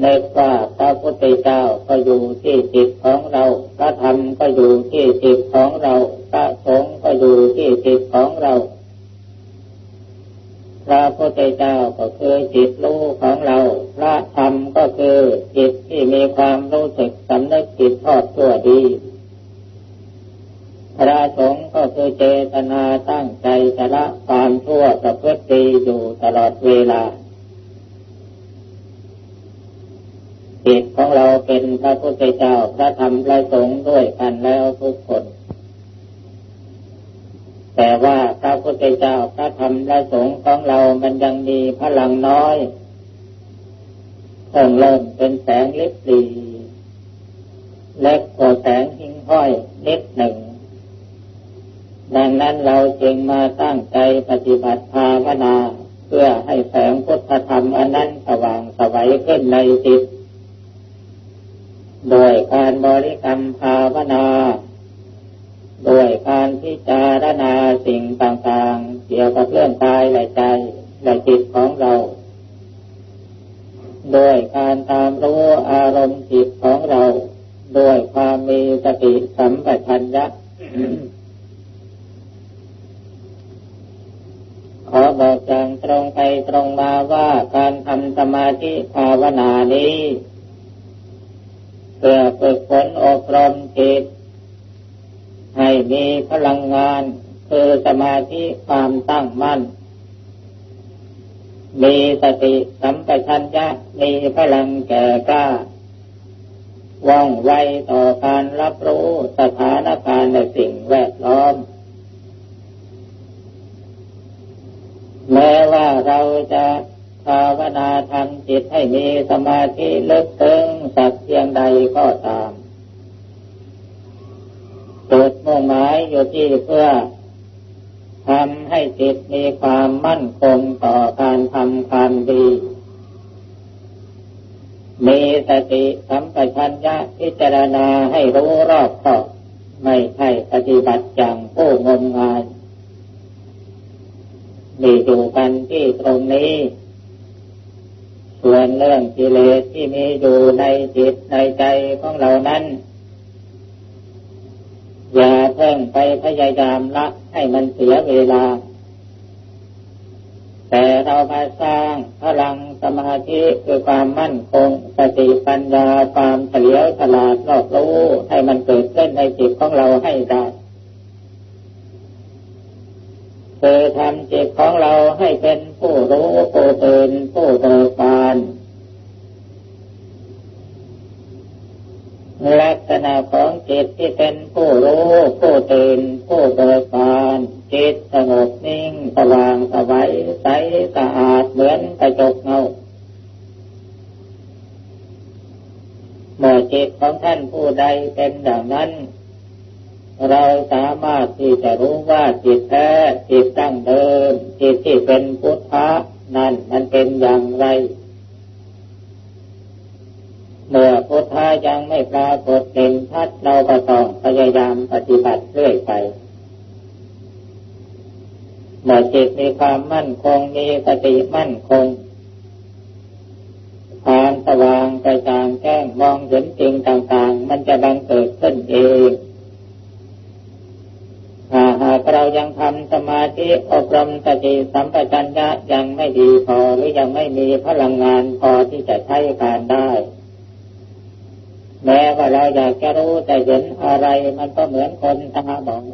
ในว่าพระพุทธเจ้าก็อยู่ที่จิตของเรา พระธรรมก็อยู่ที่จิตของเรา พระสงฆ์ก็อยู่ที่จิตของเรา พระพุทธเจ้าก็คือจิตรู้ของเรา พระธรรมก็คือจิตที่มีความรู้สึกสำนึกจิตทอดตัวดี พระสงฆ์ก็คือเจตนาตั้งใจจะละความชั่วประพฤติดีอยู่ตลอดเวลา จิตของเราเป็นพระพุทธเจ้าพระธรรมพระสงฆ์ด้วยกันแล้วทุกคน แต่ว่าพระพุทธเจ้าพระธรรมพระสงฆ์ของเรามันยังมีพลังน้อยเพิ่งเริ่มเป็นแสงเลิบลีเล็กกว่าแสงหิ้งห้อยนิดหนึ่ง ดังนั้นเราจึงมาตั้งใจปฏิบัติภาวนา เพื่อให้แสงพุทธธรรมอันนั้นสว่างสวัยขึ้นในจิต โดยการบริกรรมภาวนา โดยการพิจารณาสิ่งต่างๆ เกี่ยวกับเรื่องกายและใจและจิตของเรา โดยการตามรู้อารมณ์จิตของเรา โดยความมีสติสัมปชัญญะขอบอกอย่างตรงไปตรงมาว่าการทำสมาธิภาวนานี้ เพื่อฝึกฝนอบรมจิต ให้มีพลังงานคือสมาธิความตั้งมั่น มีสติสัมปชัญญะมีพลังแก่กล้าว่องไวต่อการรับรู้สถานการณ์ในสิ่งแวดล้อม แม้ว่าเราจะภาวนาทำ จิตให้มีสมาธิลึกซึ้งสักเพียงใดก็ตามจุดมุ่งหมายอยู่ที่เพื่อทำให้จิตมีความมั่นคงต่อการทำความดี มีสติสัมปชัญญะพิจารณาให้รู้รอบคอบไม่ใช่ปฏิบัติอย่างผู้งมงายมีอยู่กันที่ตรงนี้ ส่วนเรื่องกิเลสที่มีอยู่ในจิตในใจของเรานั้น อย่าเพิ่งไปพยายามละให้มันเสียเวลา แต่เรามาสร้างพลังสมาธิคือความมั่นคงสติปัญญาความเฉลียวฉลาดรอบรู้ให้มันเกิดขึ้นในจิตของเราให้ได้ คือทำจิตของเราให้เป็นผู้รู้ผู้ตื่นผู้เบิกบานลักษณะของจิตที่เป็นผู้รู้ผู้ตื่นผู้เบิกบานจิตสงบนิ่งสว่างสวัยใสสะอาดเหมือนกระจกเงาเมื่อจิตของท่านผู้ใดเป็นอย่างนั้น เราสามารถที่จะรู้ว่าจิตแท้จิตตั้งเดิม จิตที่เป็นพุทธะนั่นมันเป็นอย่างไร เมื่อพุทธะยังไม่ปรากฏเด่นชัดเราก็ต้องพยายามปฏิบัติเรื่อยไปเมื่อจิตมีความมั่นคงมีสติมั่นคงความสว่างกระจ่างแจ้งมองเห็นจริงต่างๆ มันจะบังเกิดขึ้นเองถ้าหากเรา ยังทำสมาธิอบรมสติสัมปชัญญะยังไม่ดีพอหรือยังไม่มีพลังงานพอที่จะใช้การได้ แม้ว่าเราอยากจะรู้แต่เห็นอะไรมันก็เหมือนคนตาบอด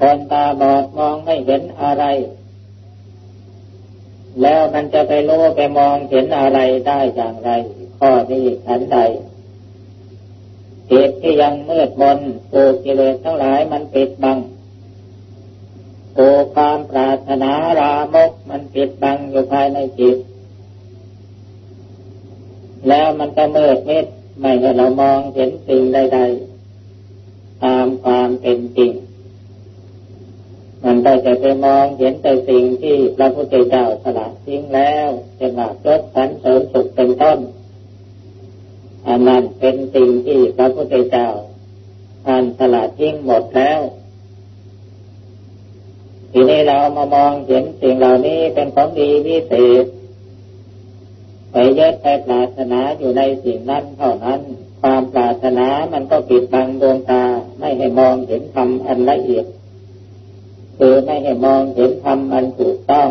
คนตาบอดมองไม่เห็นอะไร แล้วมันจะไปรู้ไปมองเห็นอะไรได้อย่างไร ข้อนี้ฉันใด จิตที่ยังมืดมนถูกกิเลสทั้งหลายมันปิดบังถูกความปรารถนารามกมันปิดบังอยู่ภายในจิต แล้วมันก็มืดมิดไม่ให้เรามองเห็นสิ่งใดๆตามความเป็นจริง มันก็จะไปมองเห็นแต่สิ่งที่พระพุทธเจ้าสละทิ้งแล้วจะหนักรสสันเสริมสุขเป็นต้น อันนั้นเป็นสิ่งที่พระพุทธเจ้าท่านสละทิ้งหมดแล้ว ทีนี้เรามามองเห็นสิ่งเหล่านี้เป็นของดีวิเศษไปยึดไปปรารถนาอยู่ในสิ่งนั้นเท่านั้น ความปรารถนามันก็ปิดบังดวงตาไม่ให้มองเห็นธรรมอันละเอียดคือไม่ให้มองเห็นธรรมอันถูกต้อง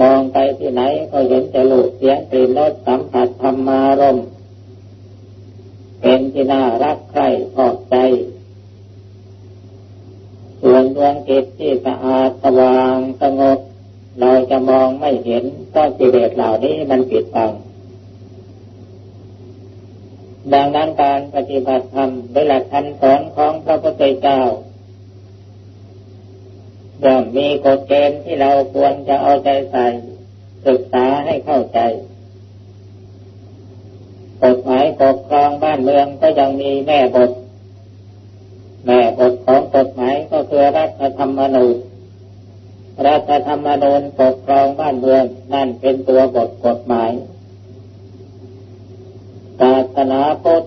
มองไปที่ไหนก็เห็นแต่ลูกเสียงกลิ่นรสสัมผัสธรรมารมเป็นที่น่ารักใคร่พอใจ ส่วนดวงจิตที่สะอาดสว่างสงบเราจะมองไม่เห็นก็กิเลสเหล่านี้มันปิดบัง ดังนั้นการปฏิบัติธรรมโดยหลักคำสอนของพระพุทธเจ้า ย่อมมีกฎเกณฑ์ที่เราควรจะเอาใจใส่ ศึกษาให้เข้าใจกฎหมายปกครองบ้านเมืองก็ยังมีแม่บท แม่บทของกฎหมายก็คือรัฐธรรมนูญรัฐธรรมนูญปกครองบ้านเมืองนั่นเป็นตัวบทกฎหมายศาสนาพุทธ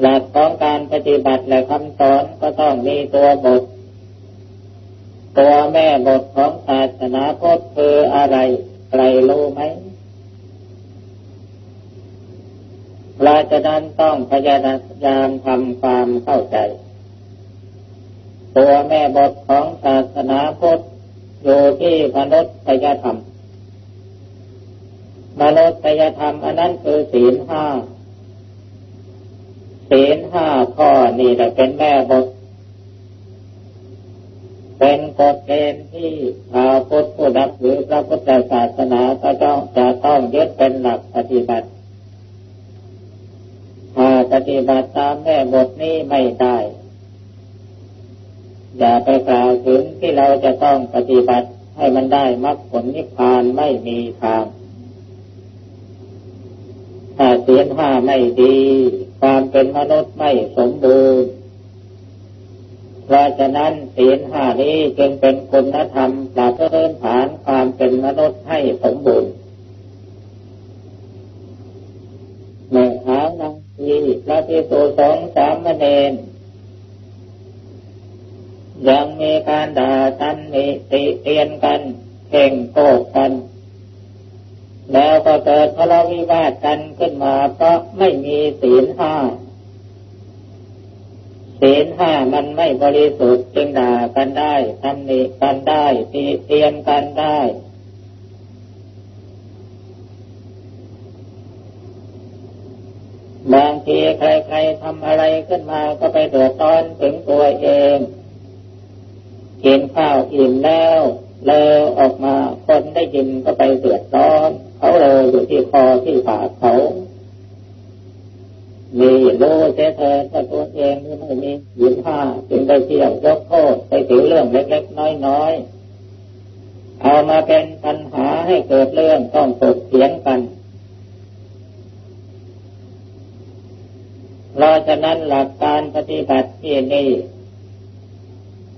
หลักของการปฏิบัติและคำสอนก็ต้องมีตัวบท ตัวแม่บทของศาสนาพุทธคืออะไรใครรู้ไหมเราจะนั้นต้องพยายามทำความเข้าใจ ตัวแม่บทของศาสนาพุทธอยู่ที่มนุษยธรรม มนุษยธรรมอันนั้นคือศีลห้าศีลห้าข้อนี่แหละเป็นแม่บท เป็นกฎเกณฑ์ที่ชาวพุทธผู้นับถือพระพุทธศาสนาก็ต้องจะต้องยึดเป็นหลักปฏิบัติ ถ้าปฏิบัติตามแม่บทนี้ไม่ได้ อย่าไปกล่าวถึงที่เราจะต้องปฏิบัติให้มันได้มรรคผลนิพพานไม่มีทาง ถ้าเสียนห้าไม่ดี ความเป็นมนุษย์ไม่สมบูรณ์ เพราะฉะนั้นศีลห้านี้จึงเป็นคุณธรรมปราบเพิ่มฐานความเป็นมนุษย์ให้สมบูรณ์แม่ขาวนาทีพระพิสุสงสามเณรยังมีการด่ากันมีติเตียนกันเข่งโกกกัน แล้วก็เกิดทะเลาะวิวาทกันขึ้นมาเพราะไม่มีศีลห้า ศีลห้ามันไม่บริสุทธิ์จึงด่ากันได้ทำนิกันได้ตีเตียนกันได้บางทีใครๆทำอะไรขึ้นมาก็ไปเดือดร้อนถึงตัวเองกินข้าวอิ่มแล้วเลอออกมาคนได้ยินก็ไปเดือดร้อน เขาเลยอยู่ที่คอที่ปากเขา มีรู้เสียเธอตัวเองที่ไม่มีหยินผ้าจึงได้เที่ยวยกโทษไปถึงเรื่องเล็กๆน้อยๆเอามาเป็นปัญหาให้เกิดเรื่องต้องตกเถียงกันเราจะนั้นหลักการปฏิบัติที่นี่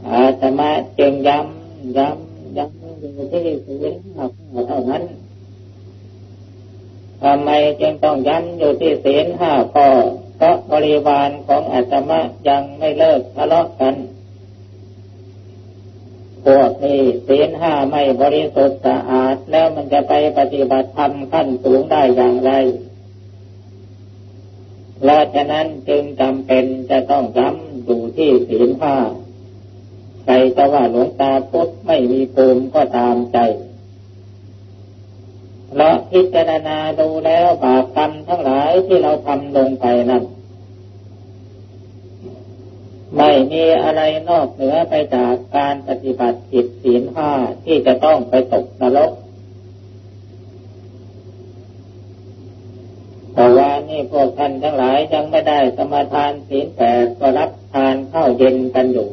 อาตมาจึงย้ำย้ำย้ำอยู่ที่ศีลห้าเท่านั้น ทำไมจึงต้องย้ำอยู่ที่ศีลห้าข้อเพราะบริวารของอาตมายังไม่เลิกทะเลาะกันพวกนี้ศีลห้าไม่บริสุทธิ์สะอาดแล้วมันจะไปปฏิบัติธรรมขั้นสูงได้อย่างไรเราะฉะนั้นจึงจำเป็นจะต้องย้ำอยู่ที่ศีลห้าใครจะว่าหลวงตาพุทธไม่มีภูมิก็ตามใจ เราพิจารณาดูแล้วบาปกรรมทั้งหลายที่เราทำลงไปนั้นไม่มีอะไรนอกเหนือไปจากการปฏิบัติผิดศีลห้าที่จะต้องไปตกนรกแต่ว่านี่พวกท่านทั้งหลายยังไม่ได้สมาทานศีลแปดก็รับทานข้าวเย็นกันอยู่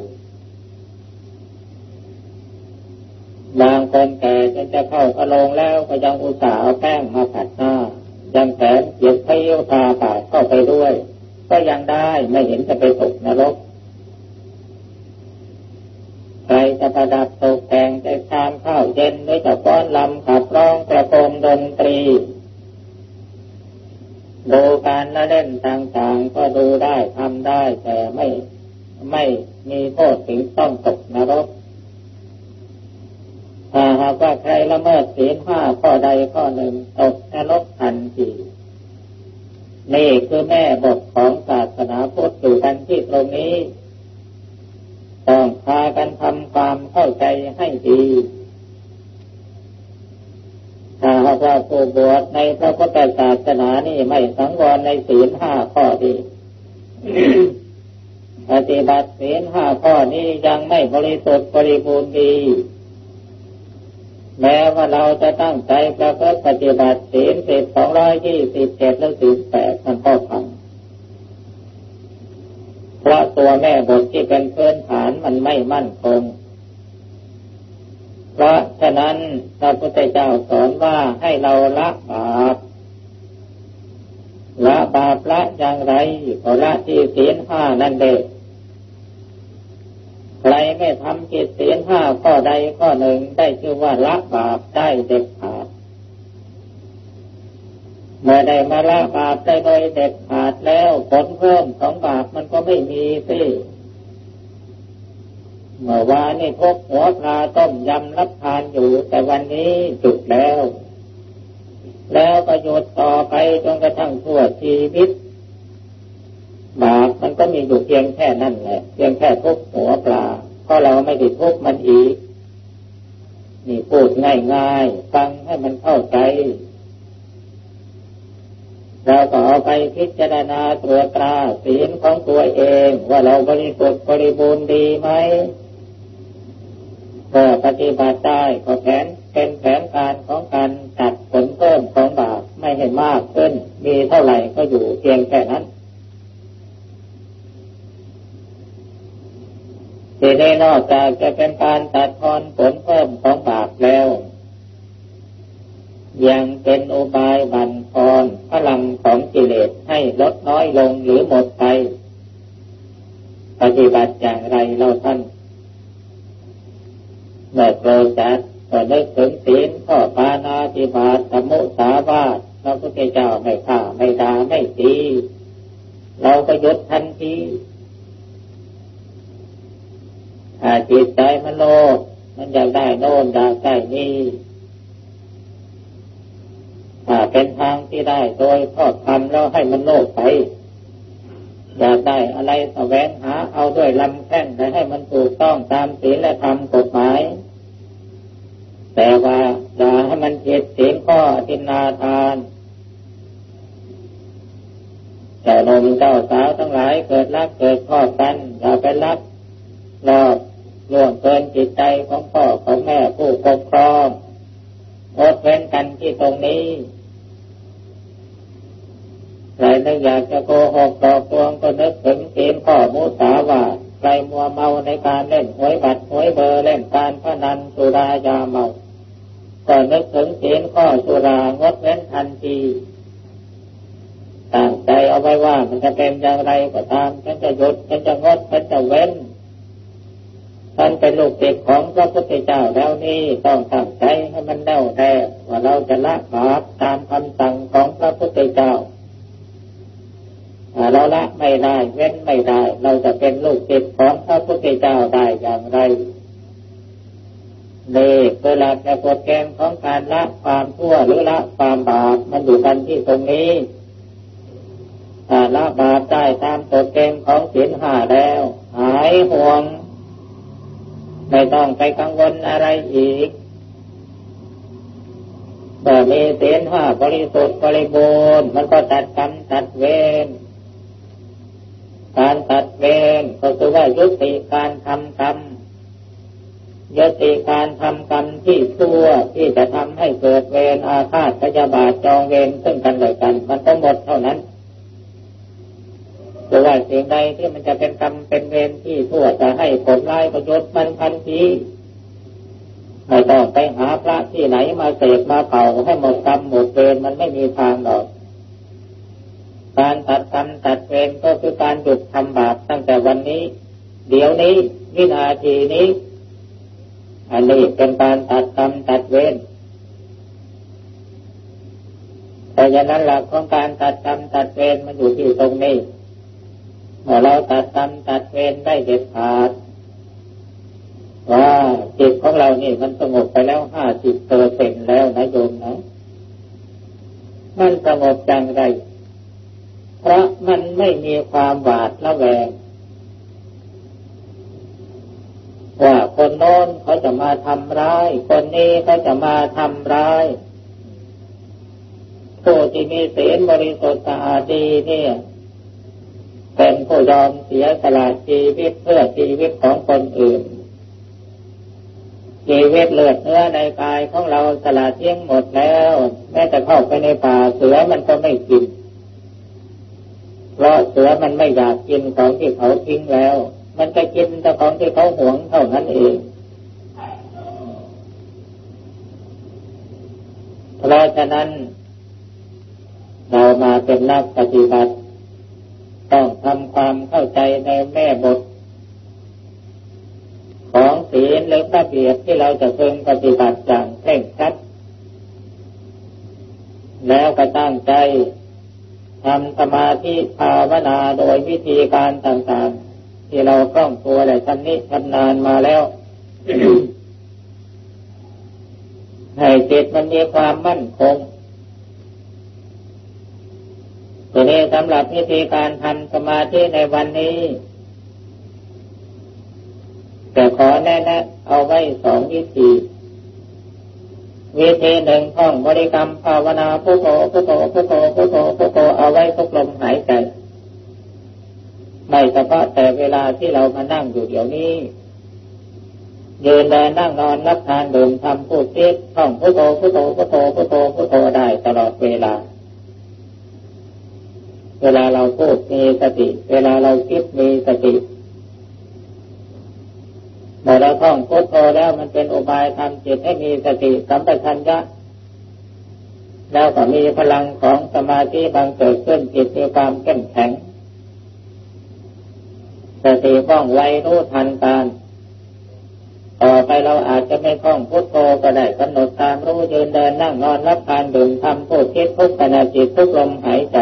บาง คนแก่จนจะเข้ากระโลงแล้วก็ยังอุตส่าห์เอาแป้งมาผัดหน้า ยังแขนเหยียบเที่ยวตาปากเข้าไปด้วย ก็ยังได้ไม่เห็นจะไปตกนรกใครจะประดับตกแต่งจะชามข้าวเย็นด้วยจะป้อนลำขับร้องประโคมดนตรีดูการละเล่นต่างๆ ก็ดูได้ทำได้แต่ไม่ไม่มีโทษถึงต้องตกนรก หากว่าใครละเมิดศีลห้าข้อใดข้อหนึ่งตกนรกทันทีนี่คือแม่บทของศาสนาพุทธอยู่กันที่ตรงนี้ ต้องพากันทำความเข้าใจให้ดีถ้าหากว่าผู้บวชในพระพุทธศาสนานี่ไม่สังวรในศีลห้าข้อดีปฏิบัติศีลห้าข้อนี้ยังไม่บริสุทธิ์บริบูรณ์ดี แม้ว่าเราจะตั้งใจประพฤติปฏิบัติศีลสิบสองร้อยยี่สิบเจ็ดและสิบแปดมันก็พังเพราะตัวแม่บทที่เป็นพื้นฐานมันไม่มั่นคง เพราะฉะนั้นพระพุทธเจ้าสอนว่าให้เราละบาปละบาปละอย่างไรก็ละที่ศีลห้านั่นเอง รไม่ทำกิจศีลห้าข้อใดข้อหนึ่งได้ชื่อว่าละบาปได้เด็ดขาด เมื่อได้มาละบาปได้โดยเด็ดขาดแล้วผลเพิ่มของบาปมันก็ไม่มีสิเมื่อวานนี่พกหัวปลาต้มยำรับทานอยู่ แต่วันนี้จุดแล้ว แล้วประโยชน์ต่อไปจนกระทั่งทั่วชีวิต มันก็มีอยู่เพียงแค่นั่นแหละเพียงแค่ทุบหัวปลาเพราะเราไม่ได้ทุบมันอีก นี่พูดง่ายๆฟังให้มันเข้าใจเราก็เอาไปพิจารณาตรวจตราศีลของตัวเอง ว่าเราบริสุทธิ์บริบูรณ์ดีไหมก็ปฏิบัติได้ก็แผนเป็นแผนการของการตัดผลเพิ่มของบาปไม่ให้มากขึ้น มีเท่าไหร่ก็อยู่เพียงแค่นั้น ทีนี้นอกจากจะเป็นการตัดทอนผลเพิ่มของบาปแล้ว ยังเป็นอุบายบันทอนพลังของกิเลสให้ลดน้อยลงหรือหมดไป ปฏิบัติอย่างไรเราท่านเมื่อโกรจัดก็นึกถึงศีลข้อปานาติบาตสมุสาวาทพระพุทธเจ้าไม่ฆ่าไม่ด่าไม่ตีเราก็ยดทันที ถ้าจิตใจมันโลภมันอยากได้โน่นอยากได้นี่ถ้าเป็นทางที่ได้โดยทอดทำแล้วให้มันโลภไปอยากได้อะไรแสวงหาเอาด้วยลำแข้งแต่ให้มันถูกต้องตามศีลและธรรมกฎหมาย แต่ว่าอย่าให้มันเจ็ดศีลข้อทินนาทานแต่หนุ่มเจ้าสาวทั้งหลายเกิดรักเกิดข้อกันอย่าไปรักรอบ ล่วงเกินจิตใจของพ่อของแม่ผู้ปกครองอดเว้นกันที่ตรงนี้ใครนึกอยากจะโกหกต่อปวงก็นึกถึงศีลข้อมุสาวาใครมัวเมาในการเล่นหวยบัตรหวยเบอร์เล่นการพนันสุรายาเมาก็นึกถึงศีลข้อสุรางดเว้นทันทีตั้งใจเอาไว้ว่ามันจะเป็นอย่างไรก็ตามฉันจะหยุดฉันจะงดฉันจะเว้น ท่านเป็นลูกศิษย์ของพระพุทธเจ้าแล้วนี่ต้องตั้งใจให้มันแน่วแท้ว่าเราจะละบาปตามคำสั่งของพระพุทธเจ้าเราละไม่ได้เว้นไม่ได้ เราจะเป็นลูกศิษย์ของพระพุทธเจ้าได้อย่างไรเด็กเวลาจะกดแกงของการละความชั่วหรือละความบาปมันอยู่กันที่ตรงนี้ละบาปได้ตามกฎเกณฑ์ของศีลห้าแล้ว หายห่วง ไม่ต้องไปกังวลอะไรอีกแต่อมีเสียนห้าบริสุทธิ์บริบูรณ์มันก็ตัดกรรมตัดเวรการตัดเวรก็คือว่ายุติการทำกรรมยุติการทำกรรมที่ชั่วที่จะทำให้เกิดเวรอาฆาตพยาบาทจองเวรซึ่งกันและกัน มันต้องหมดเท่านั้น รือว่าสิ่งใดที่มันจะเป็นกรรมเป็นเวรที่ทั่วจะให้ผลร้ายประโยชน์มันทันทีไม่ต้องไปหาพระที่ไหนมาเสกมาเป่าให้หมดกรรมหมดเวรมันไม่มีทางหรอก การตัดกรรมตัดเวรก็คือการหยุดทำบาปตั้งแต่วันนี้ เดี๋ยวนี้วินาทีนี้ อันนี้เป็นการตัดกรรมตัดเวรแต่ยันั้นหลักของการตัดกรรมตัดเวรมันอยู่ที่ตรงนี้ เมื่อเราตัดกรรมตัดเวรได้เด็ดขาดว่าจิตของเรานี่มันสงบไปแล้วห้าสิบเปอร์เซ็นแล้วนะโยมนะมันสงบจังไรเพราะมันไม่มีความหวาดระแวงว่าคนโน้นเขาจะมาทำร้าย คนนี้เขาจะมาทำร้ายผู้ที่มีศีลบริสุทธิ์สะอาดดีเนี่ย เป็นผู้ยอมเสียสละชีวิตเพื่อชีวิตของคนอื่น ชีวิตเลือดเนื้อในกายของเราสละทิ้งหมดแล้ว แม้แต่เข้าไปในป่าเสือมันก็ไม่กิน เพราะเสือมันไม่อยากกินของที่เขาทิ้งแล้ว มันจะกินแต่ของที่เขาหวงเท่านั้นเองเพราะฉะนั้น เรามาเป็นนักปฏิบัติำความเข้าใจในแม่บท ของศีลหรือระเบียบที่เราจะเพิ่งปฏิบัติอย่างเคร่งครัด แล้วก็ตั้งใจทำสมาธิภาวนาโดยวิธีการต่างๆ ที่เราคล่องตัวและชำนิชำนาญมาแล้วให้จิตมันมีความมั่นคง ทีนี้สำหรับวิธีการทำสมาธิในวันนี้แต่ขอแนะนำเอาไว้สองวิธีวิธีหนึ่งท่องบริกรรมภาวนาพุทโธพุทโธพุทโธพุทโธพุทโธเอาไว้ทุกลมหายใจไม่เฉพาะแต่เวลาที่เรามานั่งอยู่เดี๋ยวนี้ยืนเดินนั่งนอนรับทานดื่มทำพูดคิดท่องพุทโธพุทโธพุทโธพุทโธพุทโธได้ตลอดเวลา เวลาเราพูดมีสติ เวลาเราคิดมีสติเมื่อเราท่องพุทโธแล้วมันเป็นอุบายทำจิตให้มีสติสัมปชัญญะแล้วก็มีพลังของสมาธิบางเกิดขึ้นจิตมีความเข้มแข็งสติว่องไวรู้ทันการต่อไปเราอาจจะไม่ท่องพุทโธก็ได้กำหนดตามรู้ยืนเดินนั่งนอนรับทานดื่มทำพูดคิดทุกขณะจิตทุกลมหายใจ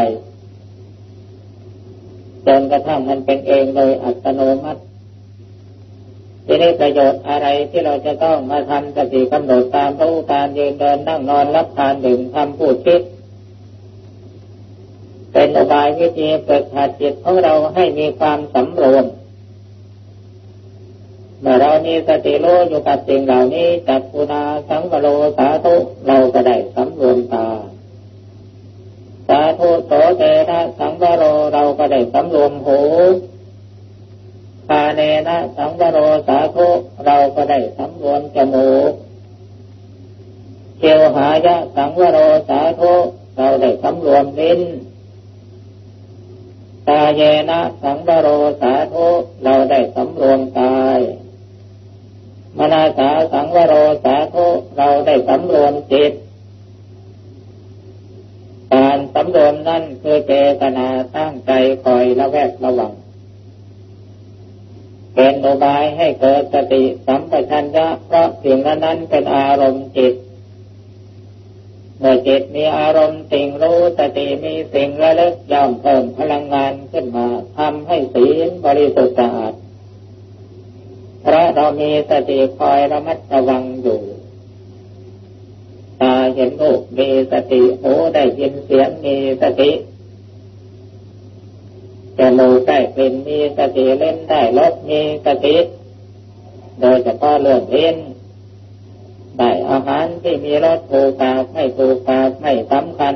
จนกระทั่งมันเป็นเองโดยอัตโนมัติทีนี้ประโยชน์อะไรที่เราจะต้องมาทำสติกำหนดตามรู้การยืนเดินนั่งนอนรับทานดื่มทำพูดคิด เป็นอบายวิธีเปิดหัดจิตของเราให้มีความสำรวมเมื่อเรามีสติรู้อยู่กับสิ่งเหล่านี้จักปุนาสังวโรสาธุเราก็ได้สำรวมตา สาธุโสเตนะสังวโรเรา ได้สำรวมหูคาเนนะสังวโรสาธุเราก็ได้สำรวมจมูกเกียวหายะสังวโรสาธุเราได้สำรวมลิ้นตาเยนะสังวโรสาธุเราได้สำรวมกายมนาสาสังวโรสาธุเราได้สำรวมจิต สำรวมนั่นคือเจตนาตั้งใจคอยระแวดระวัง เป็นอุบายให้เกิดสติสัมปชัญญะเพราะสิ่งนั้นเป็นอารมณ์จิตเมื่อจิตมีอารมณ์สิ่งรู้สติมีสิ่งระลึกย่อมเพิ่มพลังงานขึ้นมาทำให้ศีลบริสุทธิ์สะอาดเพราะเรามีสติคอยระมัดระวังอยู่ เห็นรูปมีสติหูได้ยินเสียงมีสติจมูกได้กลิ่นมีสติเล่นได้รสมีสติโดยเฉพาะเรื่องเล่นได้อาหารที่มีรสถูกปากไม่ถูกปากไม่สำคัญ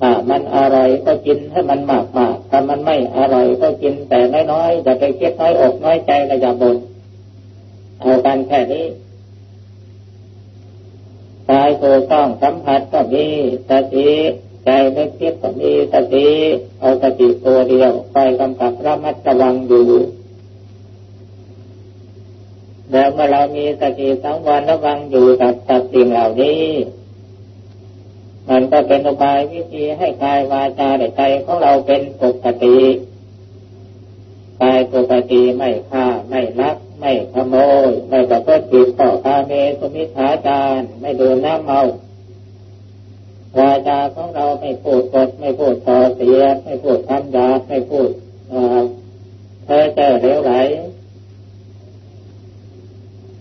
ถ้ามันอร่อยก็กินให้มันมากมากถ้ามันไม่อร่อยก็กินแต่น้อยๆอย่าไปคิดน้อยอกน้อยใจและอย่าบ่นเอากันแค่นี้ กายถูกต้องสัมผัสก็มีสติใจไม่คิดก็มีสติเอาสติตัวเดียวคอยกำกับระมัดระวังอยู่แล้วเมื่อเรามีสติสังวรระวังอยู่กับสัตสิ่งเหล่านี้ มันก็เป็นอุบายวิธีให้กายวาจาใจของเราเป็นปกติกายปกติไม่ฆ่าไม่ลัก ไม่ขโมย ไม่ประพฤติผิดต่อคาเมสุมิชาจารไม่ดูน้ำเมาวาจาของเราไม่พูดกดไม่พูดต่อเสีย ไม่พูดคำหยาไม่พูดเพ้อเจ้อเลวไหล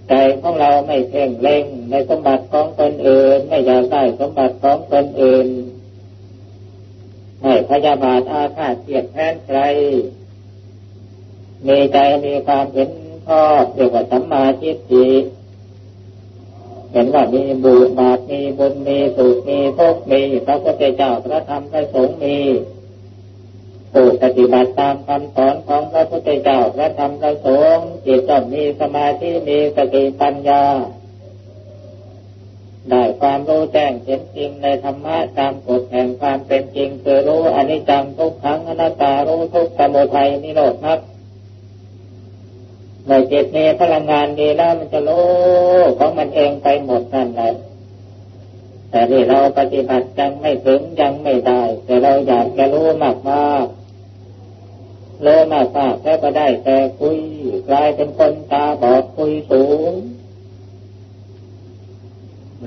ใจของเราไม่เพ่งเล็งในสมบัติของคนอื่น ไม่อยากได้สมบัติของคนอื่น ไม่พยาบาทอาฆาตเกลียดแค้นใครมีใจมีความเห็น ชอบเรียกว่าสัมมาทิฏฐิเห็นว่ามีบุญบาปมีบุญมีสุขมีทุกข์มีพระพุทธเจ้าพระธรรมพระสงฆ์มีผู้ปฏิบัติตามคำสอนของพระพุทธเจ้าพระธรรมพระสงฆ์จิตต้องมีสมาธิมีสติปัญญา ได้ความรู้แจ้งเห็นจริงในธรรมะตามกฎแห่งความเป็นจริงคือรู้อนิจจังทุกขังอนัตตารู้ทุกสมุทัยนิโรธมรรค ในจิตมีพลังงานดีแล้วมันจะรู้ของมันเองไปหมดนั่นแหละแต่ที่เราปฏิบัติยังไม่ถึงยังไม่ได้ แต่เราอยากจะรู้มากมากรู้มากมากแค่ก็ได้แต่คุยกลายเป็นคนตาบอดคุยสูง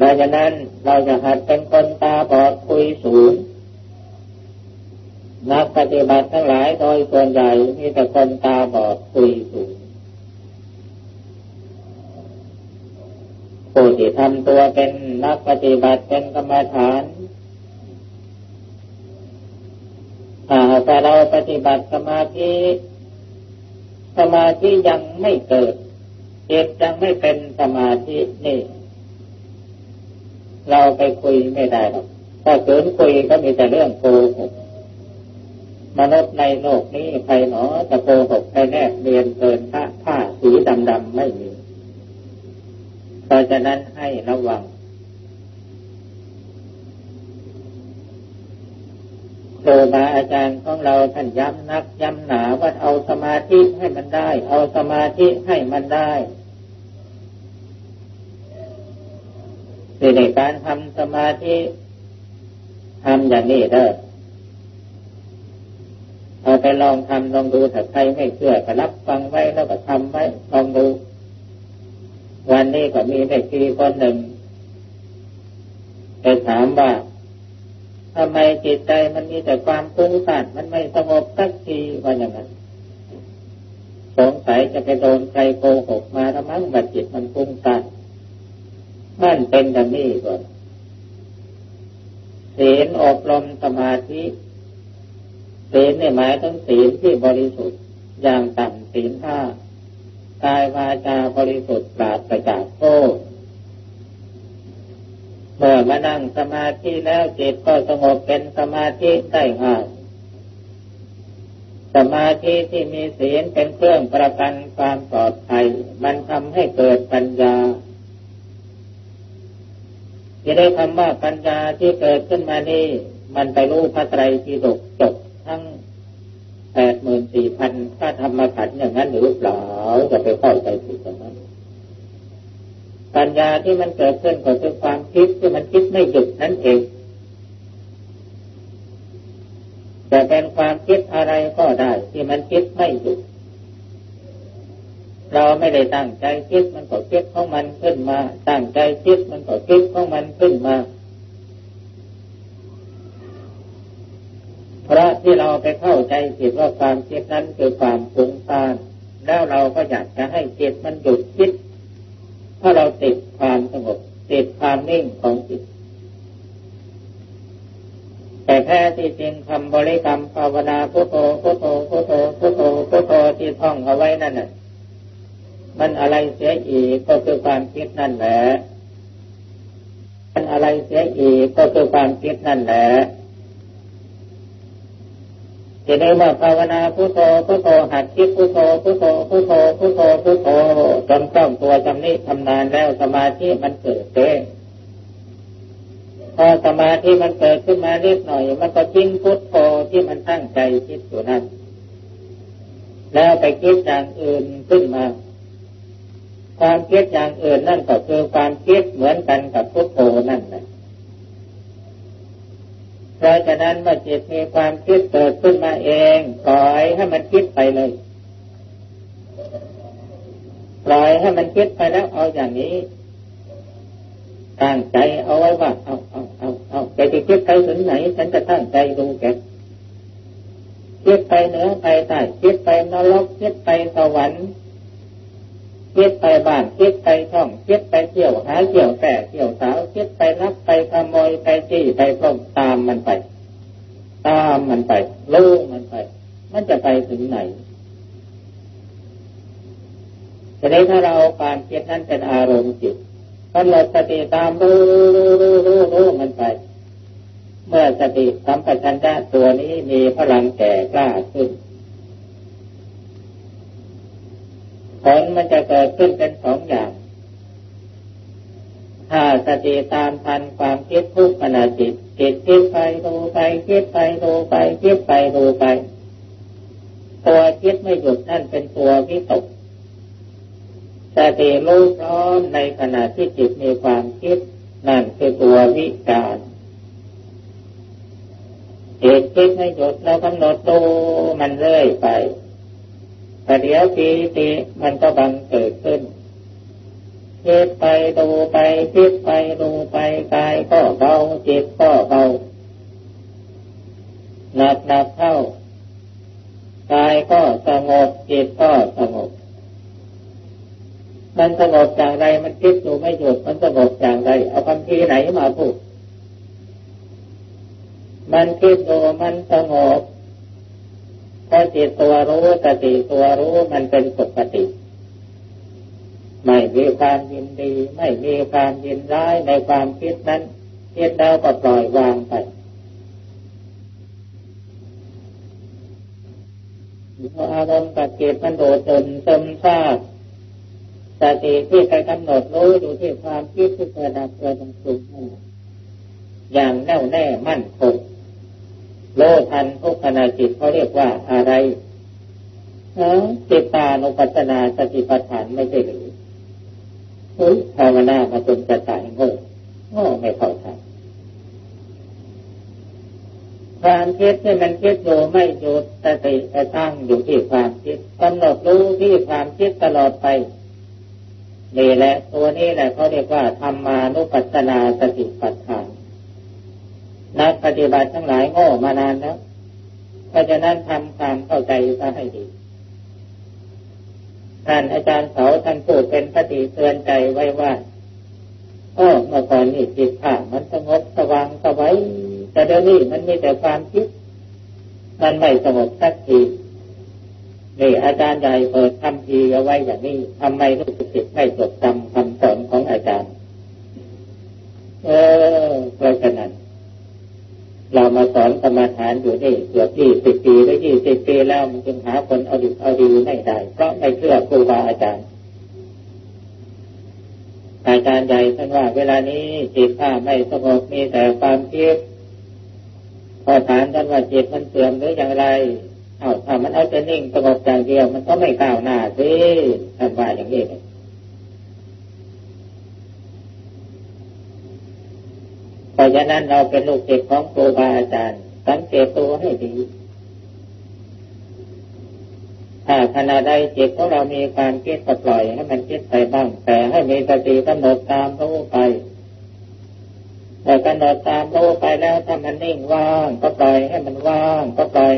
ดังนั้นเราจะหัดเป็นคนตาบอดคุยสูงนักปฏิบัติทั้งหลายโดยส่วนใหญ่มีแต่คนตาบอดคุยสูง ผู้ที่ทำตัวเป็นนักปฏิบัติเป็นกรรมฐานถ้าแต่เราปฏิบัติสมาธิสมาธิยังไม่เกิดจิตยังไม่เป็นสมาธินี่ เราไปคุยไม่ได้หรอกถ้าเกินคุยก็มีแต่เรื่องโกหกมนุษย์ในโลกนี้ใครหนอจะโกหกใครแนบเรียนเกินผ้าผ้าสีดำๆไม่มี เพราะฉะนั้นให้ระวัง ครูบาอาจารย์ของเราท่านย้ำนักย้ำหนาว่าเอาสมาธิให้มันได้ เอาสมาธิให้มันได้ในการทำสมาธิทำอย่างนี้เด้อเอาไปลองทำลองดูถ้าใครไม่เชื่อก็รับฟังไว้แล้วก็ทำไว้ลองดู วันนี้ก็มีแม่ชีคนหนึ่งไปถามว่าทำไมจิตใจมันมีแต่ความฟุ้งซ่านมันไม่สงบสักทีว่าอย่างนั้นสงสัยจะไปโดนใครโกหกมาทำมั้งบัดจิตมันฟุ้งซ่านมันเป็นอย่างนี้ก่อนศีลอบรมสมาธิศีลเนี่ยหมายถึงศีลที่บริสุทธิ์อย่างต่ำศีลห้า กายวาจาบริสุทธิ์ปราศจากโทษเมื่อมานั่งสมาธิแล้วจิตก็สงบเป็นสมาธิได้ง่ายสมาธิที่มีศีลเป็นเครื่องประกันความปลอดภัย มันทำให้เกิดปัญญาที่ได้คำว่าปัญญาที่เกิดขึ้นมานี่มันไปรู้พระไตรปิฎกจบทั้ง แปดหมื่นสี่พันถ้าทำมาขันอย่างนั้นหรือเปล่าจะไปเข้าใจผิดตรงนั้นปัญญาที่มันเกิดขึ้นก็คือความคิดที่มันคิดไม่หยุดนั่นเองจะเป็นความคิดอะไรก็ได้ ที่มันคิดไม่หยุด เราไม่ได้ตั้งใจคิดมันก็คิดของมันขึ้นมา ตั้งใจคิดมันก็คิดของมันขึ้นมา เพราะที่เราไปเข้าใจผิดว่าความคิดนั้นคือความฟุ้งซ่านแล้วเราก็อยากจะให้จิตมันหยุดคิดเพราเราติดความสงบติดความนิ่งของจิต แต่แท้ที่จริงคำบริกรรมภาวนาพุทโธพุทโธพุทโธพุทโธพุทโธที่ท่องเอาไว้นั่นน่ะมันอะไรเสียอีกก็คือความคิดนั่นแหละมันอะไรเสียอีกก็คือความคิดนั่นแหละ จะได้ว่าภาวนาพุทโธพุทโธหัดคิดพุทโธพุทโธพุทโธพุทโธพุทโธจนคล่องตัวจำนี้ทำนานแล้วสมาธิมันเกิดเองพอสมาธิมันเกิดขึ้นมาเล็กหน่อย มันก็จิ้งพุทโธที่มันตั้งใจคิดอยู่นั้น แล้วไปคิดอย่างอื่นขึ้นมา ความคิดอย่างอื่นนั่นก็คือความคิดเหมือนกันกับพุทโธนั่นแหละ เพราะฉะนั้นเมื่อจิตมีความคิดเกิดขึ้นมาเองปล่อยให้มันคิดไปเลยปล่อยให้มันคิดไปแล้วเอาอย่างนี้ตั้งใจเอาไว้ว่าเอาเอาเอาเอาไปจะคิดไปถึงไหนฉันจะตั้งใจดูแกคิดไปเหนือไปใต้คิดไปนรกคิดไปสวรรค์ คิดไปบ้านคิดไปช่องคิดไปเที่ยวหาเที่ยวแต่เที่ยวสาวคิดไปนับไปขโมยไปจี้ไปปล้นตามมันไป ตามมันไปลู่มันไป มันจะไปถึงไหนทีนี้ถ้าเราความคิดนั้นเป็นอารมณ์จิตกำหนดสติตามรู้รู้รู้รู้รู้มันไป เมื่อสติสัมปชัญญะตัวนี้มีพลังแก่กล้าขึ้น ผลมันจะเกิดขึ้นเป็นสองอย่าง ถ้าสติตามทันความคิดทุกขณะจิตจิตคิดไปดูไปคิดไปดูไปคิดไปดูไป ตัวคิดไม่หยุดนั่นเป็นตัววิตกสติรู้พร้อมในขณะที่จิตมีความคิด นั่นคือตัววิจารจิตคิดไม่หยุดเรากำหนดดูมันเรื่อยไป แต่เดี๋ยวปีติมันก็บังเกิดขึ้นคิดไปดูไปคิดไปดูไปกายก็เบาจิตก็เบาหนักหนักเข้ากายก็สงบจิตก็สงบ มันสงบอย่างไรมันคิดอยู่ไม่หยุดมันสงบอย่างไร เอาคำพีไหนมาพูดมันคิดอยู่มันสงบ จิตตัวรู้สติตัวรู้มันเป็นปกติ ไม่มีความยินดี ไม่มีความยินร้ายในความคิดนั้นคิดแล้วก็ปล่อยวางไปอารมณ์กับจิตมันโดดเด่นเติมซาบสติที่ไปกำหนดรู้อยู่ที่ความคิดที่เกิดดับเกิดสุขอย่างแน่วแน่มั่นคง โลทันทุกขณะจิตเขาเรียกว่าอะไรเจิตตานุปัสนาสติปัฏฐานไม่ใช่หรือเฮ้ยภาวนามาจนจะตายโง่โง่ไม่เข้าใจความคิดที่ยมันคิดอยู่ไม่หยุดสติตั้งอยู่ที่ความคิดกำหนดรู้ที่ความคิดตลอดไปนี่แหละตัวนี้แหละเขาเรียกว่าธรรมานุปัสสนาสติปัฏฐาน ฏิบัติทั้งหลายโง่มานานแล้วเพราะฉะนั้นทำความเข้าใจซะให้ดีท่านอาจารย์เสาท่านพูดเป็นปฏิเตือนใจไว้ว่าโอ้เมื่อก่อนนี่จิตข้ามันสงบสว่างสวัยแต่เดี๋ยวนี้มันมีแต่ความคิด มันไม่สงบสักทีนี่อาจารย์ใหญ่เปิดคำพีเอาไว้อย่างนี้ทำไมลูกศิษย์ไม่จดจำคำสอนของอาจารย์ เออเพราะฉะนั้น เรามาสอนกรรมฐานอยู่นี่เกือบยี่สิบปีหรือยี่สิบปีแล้วมันจึงหาคนเอาดีเอาดีไม่ได้ เพราะไม่เชื่อครูบาอาจารย์อาจารย์ใหญ่ท่านว่า เวลานี้จิตข้าไม่สงบมีแต่ความคิดพอถามท่านว่าจิตมันเสื่อมหรืออย่างไร เอาถ้ามันเอาจะนิ่งสงบอย่างเดียว มันก็ไม่ก้าวหน้าสิท่านว่าอย่างนี้ เพราะฉะนั้นเราเป็นลูกศิษย์ของครูบาอาจารย์ สังเกตตัวให้ดี ถ้าขณะใดจิตของเรามีความคิดก็ปล่อยให้มันคิดไปบ้าง แต่ให้มีสติกำหนดตามรู้ไปแต่กำหนดตามรู้ไปแล้วถ้ามันนิ่งว่าง ก็ปล่อยให้มันว่างก็ปล่อย